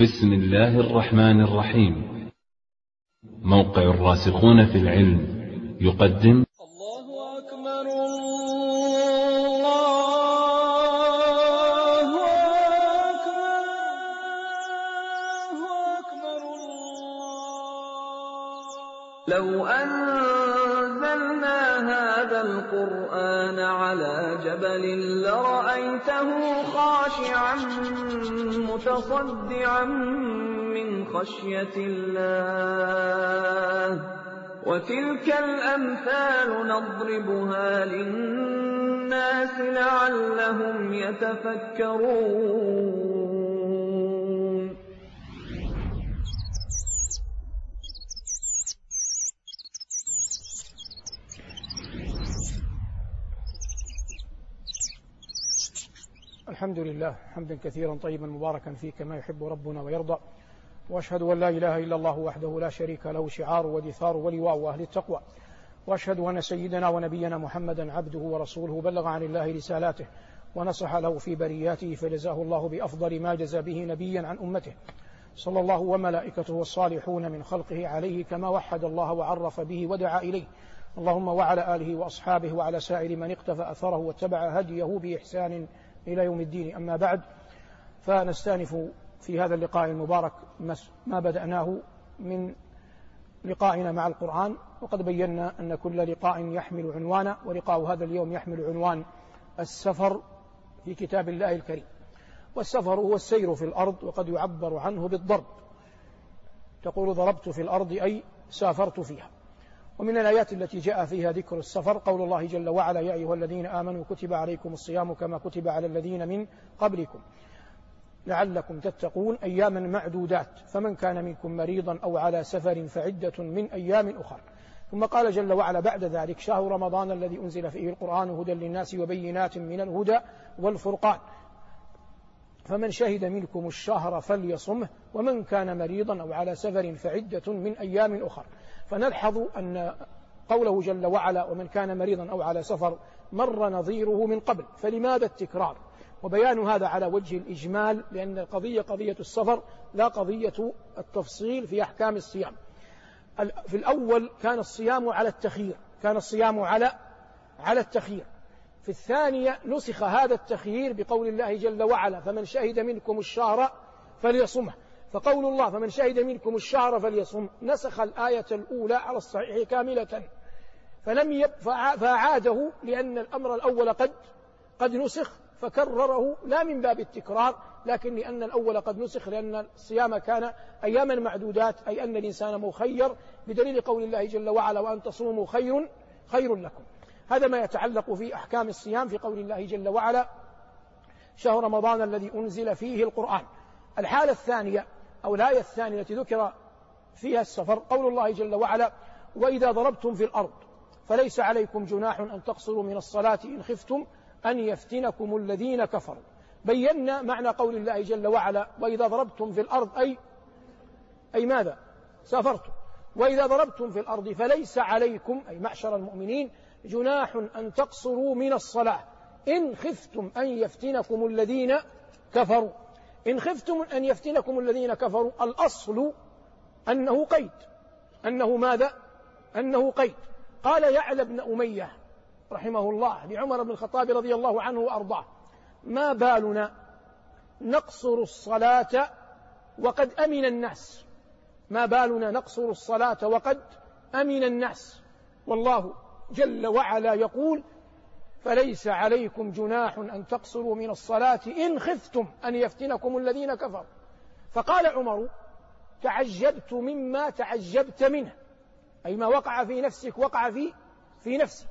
بسم الله الرحمن الرحيم. موقع الراسخون في العلم يقدم. الله أكبر الله أكبر الله أكبر لو أنزلنا هذا القرآن على جبل لرأيته خاشعا متصدعا من خشية الله. وتلك الأمثال نضربها للناس لعلهم يتفكرون. الحمد لله حمدا كثيرا طيبا مباركا فيه كما يحب ربنا ويرضى وأشهد أن لا إله إلا الله وحده لا شريك له شعار ودثار ولواء أهل التقوى وأشهد أن سيدنا ونبينا محمدا عبده ورسوله بلغ عن الله رسالاته ونصح له في برياته فجزاه الله بأفضل ما جزى به نبيا عن أمته صلى الله وملائكته والصالحون من خلقه عليه كما وحد الله وعرف به ودعا إليه اللهم وعلى آله وأصحابه وعلى سائر من اقتفى أثره واتبع هديه بإحسان إلى يوم الدين. أما بعد فنستأنف في هذا اللقاء المبارك ما بدأناه من لقائنا مع القرآن وقد بينا أن كل لقاء يحمل عنوانا ولقاء هذا اليوم يحمل عنوان السفر في كتاب الله الكريم. والسفر هو السير في الأرض وقد يعبر عنه بالضرب. تقول ضربت في الأرض أي سافرت فيها. ومن الآيات التي جاء فيها ذكر السفر قول الله جل وعلا يا أيها الذين آمنوا كتب عليكم الصيام كما كتب على الذين من قبلكم لعلكم تتقون أياما معدودات فمن كان منكم مريضا أو على سفر فعدة من أيام أخر. ثم قال جل وعلا بعد ذلك شهر رمضان الذي أنزل فيه القرآن هدى للناس وبينات من الهدى والفرقان. فمن شهد منكم الشهر فليصمه ومن كان مريضا أو على سفر فعدة من أيام أخر. فنلحظ أن قوله جل وعلا ومن كان مريضا أو على سفر مر نظيره من قبل فلماذا التكرار؟ وبيان هذا على وجه الإجمال لأن القضية قضية السفر لا قضية التفصيل في أحكام الصيام. في الأول كان الصيام على التخيير كان الصيام على على التخيير. في الثانية نسخ هذا التخيير بقول الله جل وعلا فمن شهد منكم الشهر فليصمه فقول الله فمن شهد منكم الشهر فليصم. نسخ الآية الأولى على الصحيح كاملة. فلم فأعاده لأن الأمر الأول قد قد نسخ فكرره لا من باب التكرار لكن لأن الأول قد نسخ لأن الصيام كان أياما معدودات أي أن الإنسان مخير بدليل قول الله جل وعلا وأن تصوموا خير خير لكم. هذا ما يتعلق في أحكام الصيام في قول الله جل وعلا شهر رمضان الذي أنزل فيه القرآن. الحالة الثانية أو الآية الثانية التي ذكر فيها السفر قول الله جل وعلا وإذا ضربتم في الأرض فليس عليكم جناح أن تقصروا من الصلاة إن خفتم أن يفتنكم الذين كفروا. بينا معنى قول الله جل وعلا وإذا ضربتم في الأرض أي أي ماذا؟ سافرتم. وإذا ضربتم في الأرض فليس عليكم أي معشر المؤمنين جناح أن تقصروا من الصلاة إن خفتم أن يفتنكم الذين كفروا. إن خفتم أن يفتنكم الذين كفروا الأصل أنه قيد. أنه ماذا؟ أنه قيد. قال يعلى بن أمية رحمه الله لعمر بن الخطاب رضي الله عنه وأرضاه ما بالنا نقصر الصلاة وقد أمن الناس. ما بالنا نقصر الصلاة وقد أمن الناس. والله جل وعلا يقول فليس عليكم جناح أن تقصروا من الصلاة إن خفتم أن يفتنكم الذين كفروا. فقال عمر تعجبت مما تعجبت منه. أي ما وقع في نفسك وقع في في نفسي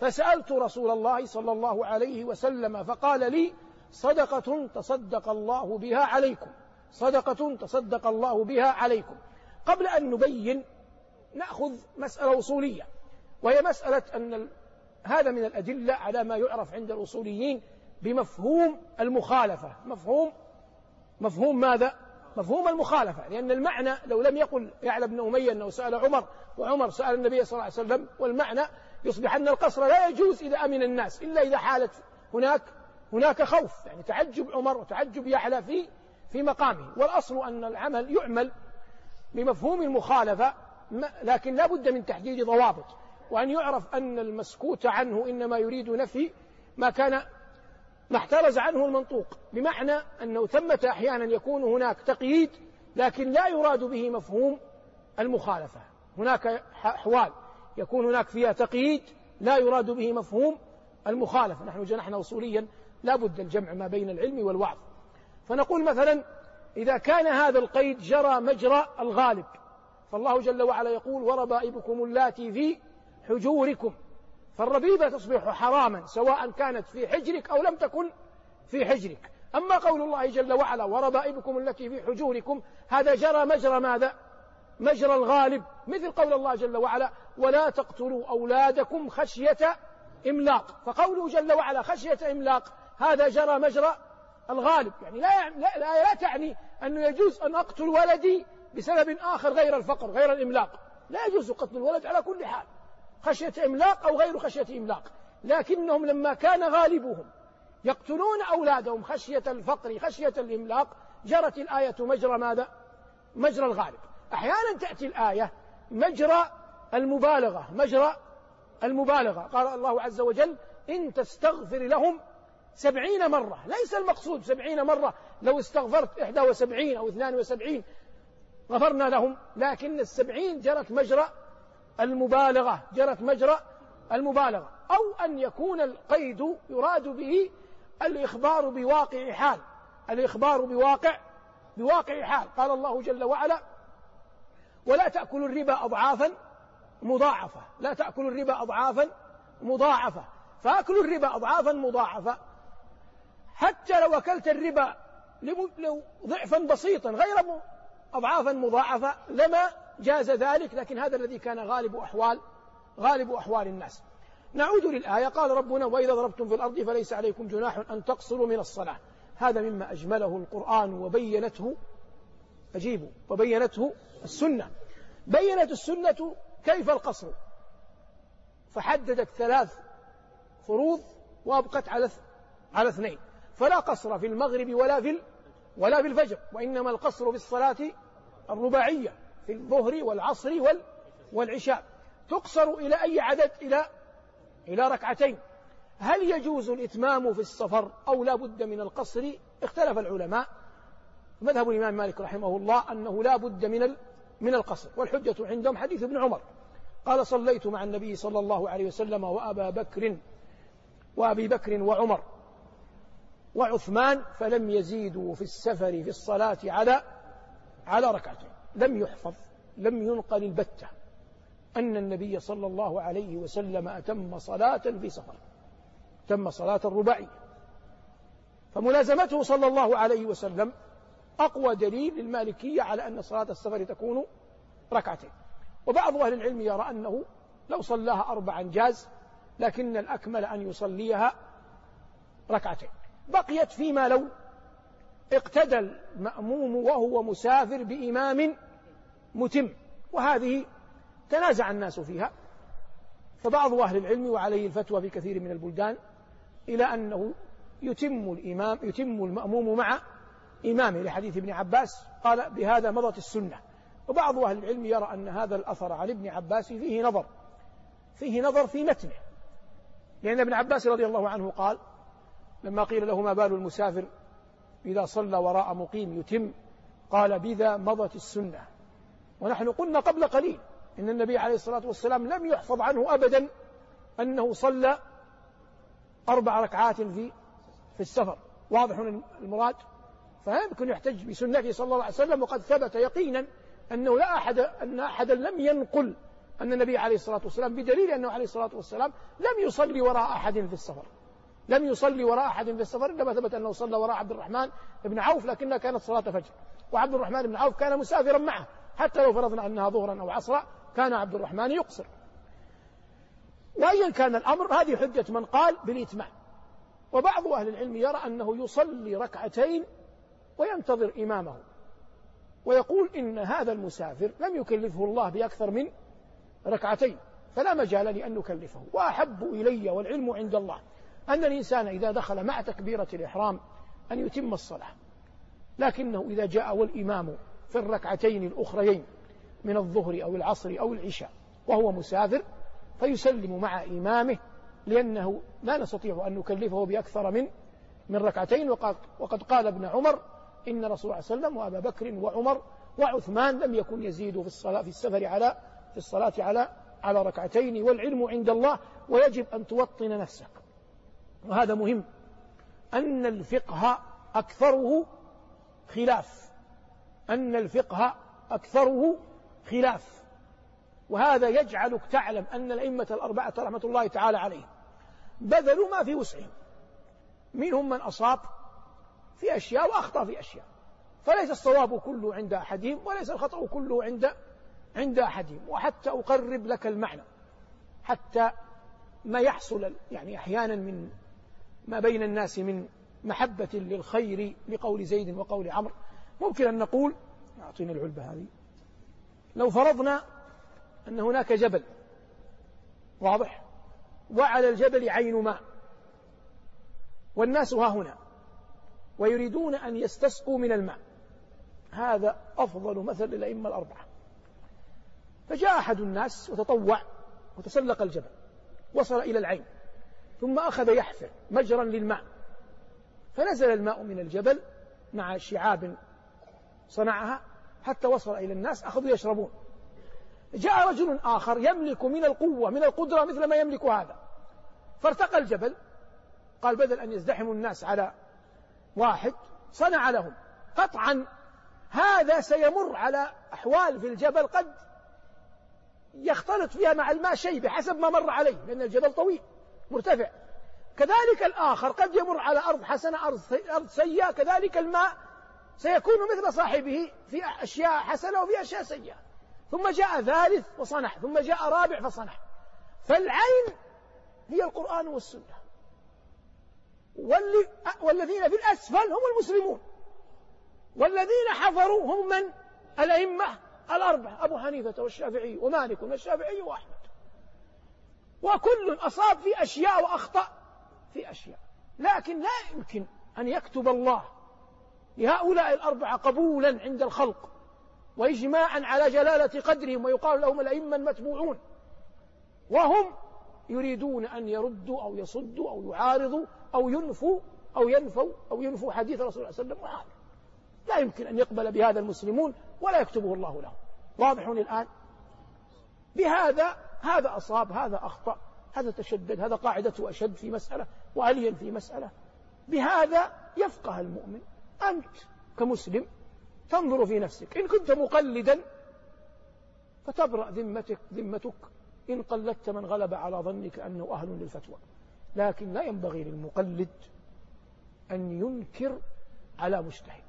فسألت رسول الله صلى الله عليه وسلم فقال لي صدقة تصدق الله بها عليكم. صدقة تصدق الله بها عليكم. قبل أن نبين نأخذ مسألة أصولية. وهي مسألة أن هذا من الأدلة على ما يعرف عند الأصوليين بمفهوم المخالفة. مفهوم مفهوم ماذا؟ مفهوم المخالفة. لأن المعنى لو لم يقل يعلى بن أمية أنه سأل عمر وعمر سأل النبي صلى الله عليه وسلم والمعنى يصبح أن القصر لا يجوز إذا أمن الناس إلا إذا حالت هناك هناك خوف. يعني تعجب عمر وتعجب يعلى في في maqamه والأصل أن العمل يعمل بمفهوم المخالفة لكن لا بد من تحديد ضوابط. وأن يعرف أن المسكوت عنه إنما يريد نفي ما كان ما احترز عنه المنطوق بمعنى أنه ثمة أحيانا يكون هناك تقييد لكن لا يراد به مفهوم المخالفة. هناك أحوال يكون هناك فيها تقييد لا يراد به مفهوم المخالفة. نحن جنحنا أصوليا لا بد الجمع ما بين العلم والوعظ. فنقول مثلا إذا كان هذا القيد جرى مجرى الغالب فالله جل وعلا يقول وربائبكم اللاتي في حجوركم. فالربيبة تصبح حراما سواء كانت في حجرك أو لم تكن في حجرك. أما قول الله جل وعلا وربائبكم التي في حجوركم هذا جرى مجرى ماذا؟ مجرى الغالب. مثل قول الله جل وعلا ولا تقتلوا أولادكم خشية إملاق فقوله جل وعلا خشية إملاق هذا جرى مجرى الغالب. يعني لا, لا, لا, لا تعني أنه يجوز أن أقتل ولدي بسبب آخر غير الفقر غير الإملاق. لا يجوز قتل الولد على كل حال. خشية إملاق أو غير خشية إملاق. لكنهم لما كان غالبهم يقتلون أولادهم خشية الفقر خشية الإملاق. جرت الآية مجرى ماذا؟ مجرى الغالب. أحيانا تأتي الآية مجرى المبالغة مجرى المبالغة. قال الله عز وجل إن تستغفر لهم سبعين مرة. ليس المقصود سبعين مرة. لو استغفرت إحدى وسبعين أو اثنان وسبعين غفرنا لهم لكن السبعين جرت مجرى المبالغة جرت مجرى المبالغة أو أن يكون القيد يراد به الإخبار بواقع حال الإخبار بواقع بواقع حال. قال الله جل وعلا ولا تأكلوا الربا أضعافا مضاعفة لا تأكلوا الربا أضعافا مضاعفة فأكل الربا أضعافا مضاعفة. حتى لو أكلت الربا لو ضعفا بسيطا غير أضعافا مضاعفة لما جاز ذلك لكن هذا الذي كان غالب أحوال غالب أحوال الناس. نعود للآية. قال ربنا وإذا ضربتم في الأرض فليس عليكم جناح أن تقصروا من الصلاة. هذا مما أجمله القرآن وبينته أجيبوا وبينته السنة. بينت السنة كيف القصر؟ فحددت ثلاث فروض وأبقت على على اثنين. فلا قصر في المغرب ولا في ولا في الفجر وإنما القصر بالصلاة الرباعية. في الظهر والعصر وال والعشاء. تقصر إلى أي عدد؟ إلى إلى ركعتين. هل يجوز الإتمام في السفر أو لا بد من القصر؟ اختلف العلماء. مذهب الإمام مالك رحمه الله أنه لا بد من من القصر والحجة عندهم حديث ابن عمر. قال صليت مع النبي صلى الله عليه وسلم وأبا بكر وأبي بكر وعمر وعثمان فلم يزيدوا في السفر في الصلاة على على ركعتين. لم يحفظ لم ينقل البتة. أن النبي صلى الله عليه وسلم أتم صلاة في سفر. تم صلاة الرباعية فملازمته صلى الله عليه وسلم أقوى دليل للمالكية على أن صلاة السفر تكون ركعتين. وبعض أهل العلم يرى أنه لو صلاها أربعا جاز لكن الأكمل أن يصليها ركعتين. بقيت فيما لو اقتدى المأموم وهو مسافر بإمام متم وهذه تنازع الناس فيها. فبعض أهل العلم وعليه الفتوى في كثير من البلدان إلى أنه يتم الإمام يتم المأموم مع إمامه لحديث ابن عباس قال بهذا مضت السنة. وبعض أهل العلم يرى أن هذا الأثر عن ابن عباس فيه نظر فيه نظر في متنه. لأن ابن عباس رضي الله عنه قال لما قيل له ما بال المسافر إذا صلى وراء مقيم يتم قال بذا مضت السنة. ونحن قلنا قبل قليل إن النبي عليه الصلاة والسلام لم يحفظ عنه أبدا أنه صلى أربع ركعات في في السفر. واضح المراد؟ فيمكن يحتج بسنته صلى الله عليه وسلم وقد ثبت يقينا أنه لا أحد أن أحدا لم ينقل أن النبي عليه الصلاة والسلام بدليل أنه عليه الصلاة والسلام لم يصلي وراء أحد في السفر. لم يصلي وراء أحد في السفر إنما ثبت أنه صلى وراء عبد الرحمن بن عوف لكنها كانت صلاة فجر. وعبد الرحمن بن عوف كان مسافرا معه حتى لو فرضنا أنها ظهرا أو عصرا كان عبد الرحمن يقصر. وأيا كان الأمر هذه حجة من قال بالإتمام. وبعض أهل العلم يرى أنه يصلي ركعتين وينتظر إمامه. ويقول إن هذا المسافر لم يكلفه الله بأكثر من ركعتين فلا مجال لأن نكلفه. وأحب إلي والعلم عند الله. أن الإنسان إذا دخل مع تكبيرة الإحرام أن يتم الصلاة. لكنه إذا جاء والإمام في الركعتين الأخريين من الظهر أو العصر أو العشاء وهو مسافر فيسلم مع إمامه لأنه لا نستطيع أن نكلفه بأكثر من من ركعتين. وقد, وقد قال ابن عمر إن رسول الله صلى الله عليه وسلم وأبا بكر وعمر وعثمان لم يكن يزيد في الصلاة في السفر على في الصلاة على على ركعتين. والعلم عند الله ويجب أن توطن نفسك. وهذا مهم. أن الفقه أكثره خلاف. أن الفقه أكثره خلاف. وهذا يجعلك تعلم أن الأئمة الأربعة رحمة الله تعالى عليهم بذلوا ما في وسعهم. منهم من أصاب في أشياء وأخطأ في أشياء. فليس الصواب كله عند أحدهم وليس الخطأ كله عند عند أحدهم. وحتى أقرب لك المعنى. حتى ما يحصل يعني أحيانا من ما بين الناس من محبة للخير لقول زيد وقول عمرو. ممكن أن نقول أعطيني العلبة هذه لو فرضنا أن هناك جبل واضح؟ وعلى الجبل عين ماء والناس ها هنا ويريدون أن يستسقوا من الماء. هذا أفضل مثل للأئمة الأربعة. فجاء أحد الناس وتطوع وتسلق الجبل وصل إلى العين. ثم أخذ يحفر مجرا للماء. فنزل الماء من الجبل مع شعاب صنعها حتى وصل إلى الناس أخذوا يشربون. جاء رجل آخر يملك من القوة من القدرة مثل ما يملك هذا. فارتقى الجبل قال بدل أن يزدحموا الناس على واحد صنع لهم. قطعا هذا سيمر على أحوال في الجبل قد يختلط فيها مع الماء شيء بحسب ما مر عليه لأن الجبل طويل. مرتفع. كذلك الآخر قد يمر على أرض حسنة أرض سيئة كذلك الماء سيكون مثل صاحبه في أشياء حسنة وفي أشياء سيئة. ثم جاء ثالث فصنع ثم جاء رابع فصنع فالعين هي القرآن والسنة. والذين في الأسفل هم المسلمون. والذين حضروا هم من؟ الأئمة الأربعة أبو حنيفة والشافعي ومالك والشافعي وأحمد. وكل أصاب في أشياء وأخطأ في أشياء. لكن لا يمكن أن يكتب الله لهؤلاء الأربعة قبولا عند الخلق وإجماعا على جلالة قدرهم ويقال لهم الأئمة المتبوعون. وهم يريدون أن يردوا أو يصدوا أو يعارضوا أو ينفوا أو ينفوا أو ينفوا حديث رسول الله صلى الله عليه وسلم. لا يمكن أن يقبل بهذا المسلمون ولا يكتبه الله لهم. واضح الآن؟ بهذا هذا أصاب هذا أخطأ هذا تشدد هذا قاعدته أشد في مسألة وعليا في مسألة. بهذا يفقه المؤمن. أنت كمسلم تنظر في نفسك. إن كنت مقلدا فتبرأ ذمتك ذمتك. إن قلدت من غلب على ظنك أنه أهل للفتوى. لكن لا ينبغي للمقلد أن ينكر على مجتهد.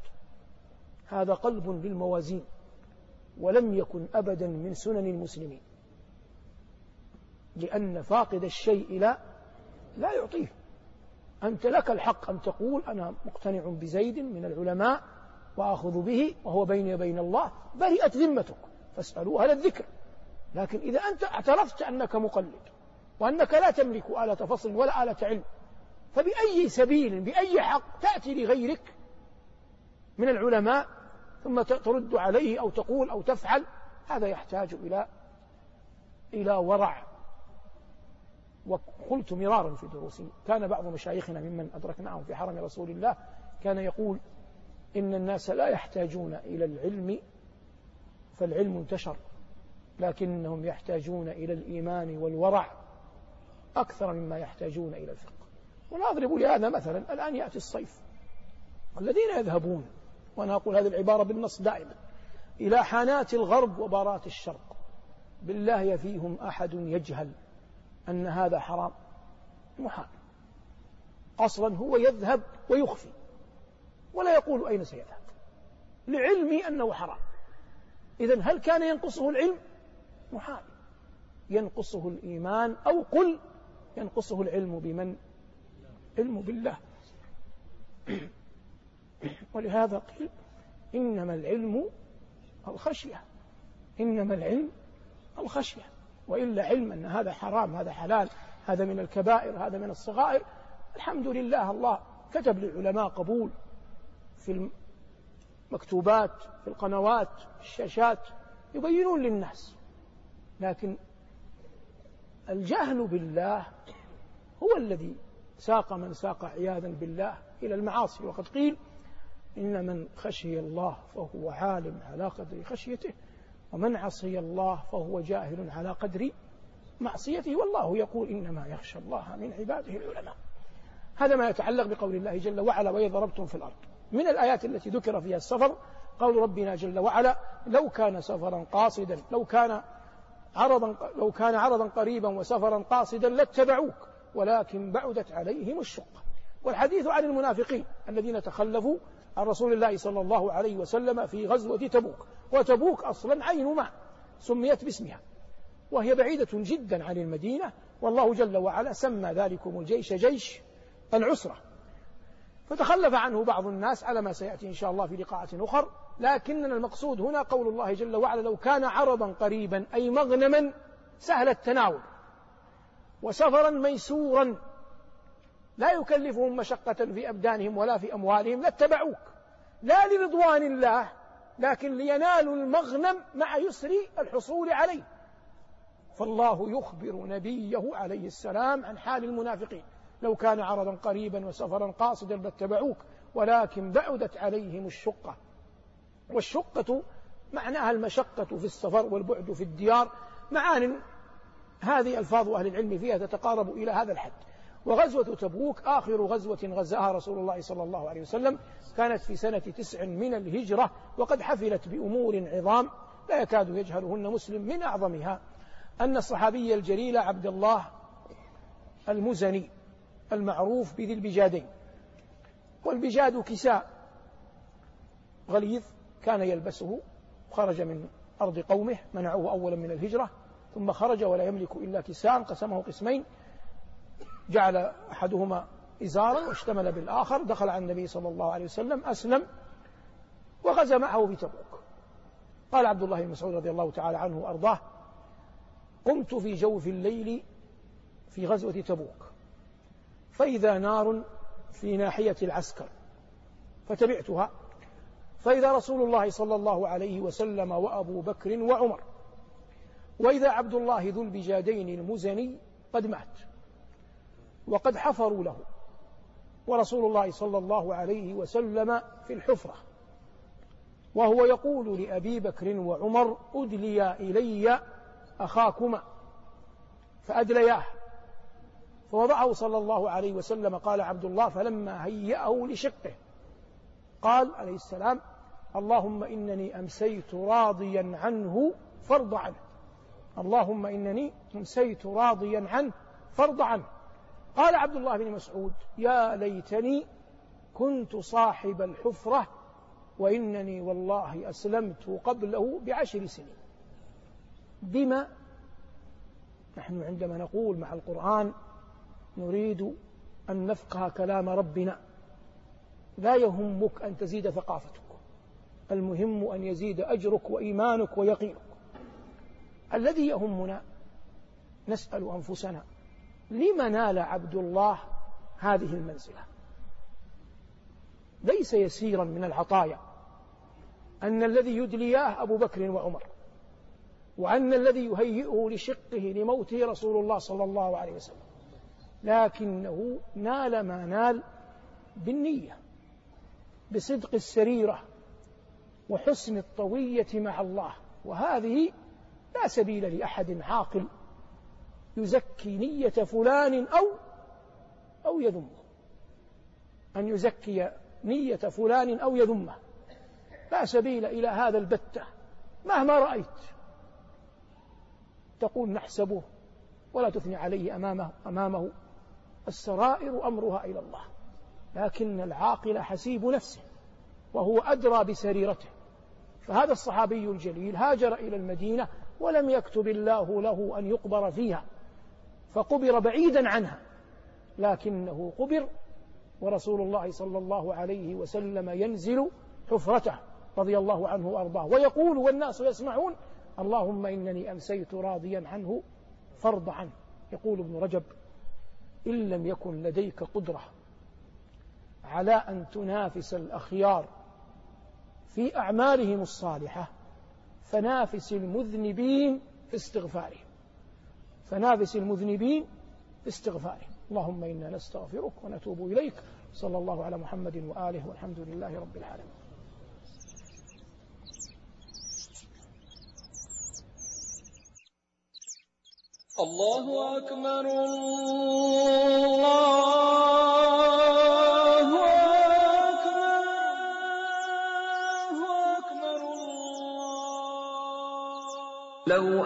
هذا قلب للموازين ولم يكن أبدا من سنن المسلمين. لأن فاقد الشيء لا لا يعطيه. أنت لك الحق أن تقول أنا مقتنع بزيد من العلماء وآخذ به وهو بيني وبين الله برئت ذمتك. فاسألوا أهل الذكر. لكن إذا أنت اعترفت أنك مقلد وأنك لا تملك آلة فصل ولا آلة علم فبأي سبيل بأي حق تأتي لغيرك من العلماء ثم ترد عليه أو تقول أو تفعل هذا يحتاج إلى إلى ورع وقلت مرارا في دروسي كان بعض مشايخنا ممن أدركناهم في حرم رسول الله كان يقول إن الناس لا يحتاجون إلى العلم فالعلم انتشر لكنهم يحتاجون إلى الإيمان والورع أكثر مما يحتاجون إلى الفقه. ونضرب لهذا مثلا الآن يأتي الصيف الذين يذهبون وأنا أقول هذه العبارة بالنص دائما إلى حانات الغرب وبارات الشرق بالله يفيهم أحد يجهل أن هذا حرام. محال أصلا هو يذهب ويخفي. ولا يقول أين سيذهب. لعلمي أنه حرام. إذا هل كان ينقصه العلم؟ محال ينقصه الإيمان أو قل ينقصه العلم بمن؟ علم بالله. ولهذا قيل إنما العلم الخشية. إنما العلم الخشية. وإلا علم أن هذا حرام هذا حلال هذا من الكبائر هذا من الصغائر. الحمد لله الله كتب للعلماء قبول في مكتوبات في القنوات في الشاشات يبينون للناس. لكن الجهل بالله هو الذي ساق من ساق عياذا بالله إلى المعاصي. وقد قيل إن من خشي الله فهو عالم على قدر خشيته. ومن عصي الله فهو جاهل على قدر معصيته والله يقول إنما يخشى الله من عباده العلماء. هذا ما يتعلق بقول الله جل وعلا وإذا ضربتم في الأرض من الآيات التي ذكر فيها السفر قول ربنا جل وعلا لو كان سفرا قاصدا لو كان عرضا لو كان عرضا قريبا وسفرا قاصدا لاتبعوك ولكن بعدت عليهم الشقة والحديث عن المنافقين الذين تخلفوا عن رسول الله صلى الله عليه وسلم في غزوة تبوك. وتبوك أصلا عين ماء سميت باسمها. وهي بعيدة جدا عن المدينة. والله جل وعلا سمى ذلكم الجيش جيش العسرة. فتخلف عنه بعض الناس على ما سيأتي إن شاء الله في لقاءات أخر. لكننا المقصود هنا قول الله جل وعلا لو كان عرضا قريبا أي مغنما سهل التناول. وسفرا ميسورا لا يكلفهم مشقة في أبدانهم ولا في أموالهم لاتبعوك. لا لرضوان الله لكن لينالوا المغنم مع يسر الحصول عليه. فالله يخبر نبيه عليه السلام عن حال المنافقين. لو كان عرضا قريبا وسفرا قاصدا لاتبعوك ولكن بعدت عليهم الشقة. والشقة معناها المشقة في السفر والبعد في الديار. معان هذه ألفاظ أهل العلم فيها تتقارب إلى هذا الحد. وغزوة تبوك آخر غزوة غزاها رسول الله صلى الله عليه وسلم كانت في سنة تسع من الهجرة وقد حفلت بأمور عظام لا يكاد يجهلهن مسلم من أعظمها. أن الصحابي الجليل عبد الله المزني المعروف بذي البجادين. والبجاد كساء. غليظ كان يلبسه خرج من أرض قومه منعوه أولا من الهجرة ثم خرج ولا يملك إلا كساء قسمه قسمين جعل أحدهما إزارا واشتمل بالآخر دخل على النبي صلى الله عليه وسلم أسلم وغزا معه في تبوك قال عبد الله بن مسعود رضي الله تعالى عنه وأرضاه قمت في جوف الليل في غزوة تبوك فإذا نار في ناحية العسكر فتبعتها فإذا رسول الله صلى الله عليه وسلم وأبو بكر وعمر وإذا عبد الله ذو البجادين المزني قد مات. وقد حفروا له. ورسول الله صلى الله عليه وسلم في الحفرة. وهو يقول لأبي بكر وعمر أدليا إلي أخاكما. فأدلياه. فوضعه صلى الله عليه وسلم قال عبد الله فلما هيأه لشقه قال عليه السلام اللهم إنني أمسيت راضيا عنه فارض عنه. اللهم إنني أمسيت راضيا عنه فارض عنه. قال عبد الله بن مسعود يا ليتني كنت صاحب الحفرة وإنني والله أسلمت قبله بعشر سنين. بما نحن عندما نقول مع القرآن نريد أن نفقه كلام ربنا لا يهمك أن تزيد ثقافتك المهم أن يزيد أجرك وإيمانك ويقينك. الذي يهمنا نسأل أنفسنا لم نال عبد الله هذه المنزلة؟ ليس يسيرا من العطايا أن الذي يدلياه أبو بكر وعمر وأن الذي يهيئه لشقه لموته رسول الله صلى الله عليه وسلم لكنه نال ما نال بالنية بصدق السريرة وحسن الطوية مع الله وهذه لا سبيل لأحد عاقل يزكي نية فلان أو أو يذمه. أن يزكي نية فلان أو يذمه. لا سبيل إلى هذا البتة. مهما رأيت. تقول نحسبه. ولا تثني عليه أمامه أمامه. السرائر أمرها إلى الله. لكن العاقل حسيب نفسه. وهو أدرى بسريرته. فهذا الصحابي الجليل هاجر إلى المدينة ولم يكتب الله له أن يقبر فيها. فقبر بعيدا عنها لكنه قبر ورسول الله صلى الله عليه وسلم ينزل حفرته رضي الله عنه وأرضاه ويقول والناس يسمعون اللهم إنني أمسيت راضيا عنه فارض عنه. يقول ابن رجب إن لم يكن لديك قدرة على أن تنافس الأخيار في أعمالهم الصالحة فنافس المذنبين في استغفارهم. فنافس المذنبين في استغفارهم اللهم إنا نستغفرك ونتوب إليك. صلى الله على محمد وآله والحمد لله رب العالمين. الله أكبر الله أكبر الله أكبر لو